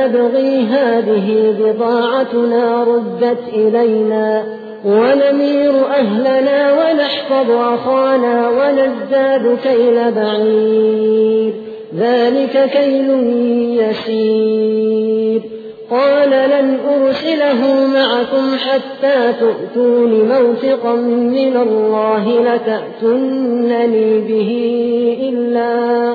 نبغي هذه بضاعتنا ردت إلينا. ونمير أهلنا ونحفظ أخانا ونزداد كيل بعيد ذلك كيل يسير. قال لن أرسله معكم حتى تؤتون موثقا من الله لتأتنني به إلا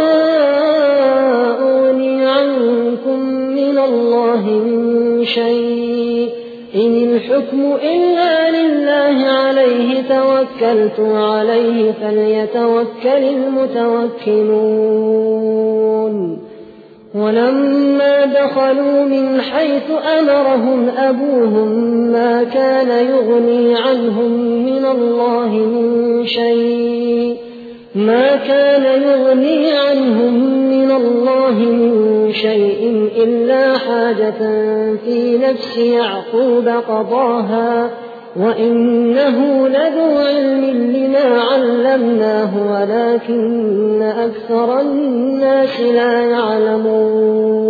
الله من شيء. إن الحكم إلا لله عليه توكلت عليه فليتوكل المتوكلون. ولما دخلوا من حيث أمرهم أبوهم ما كان يغني عنهم من الله من شيء. ما كان يغني عنهم من الله من شيء إلا حاجة في نفس يعقوب قضاها وإنه لذو علم لما علمناه ولكن أكثر الناس لا يعلمون.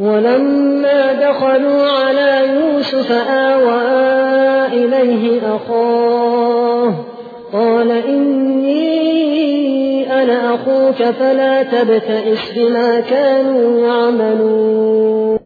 ولما دخلوا على يوسف آوى إليه أخاه قال إني أخوك فلا تبتئس بما كانوا يعملون.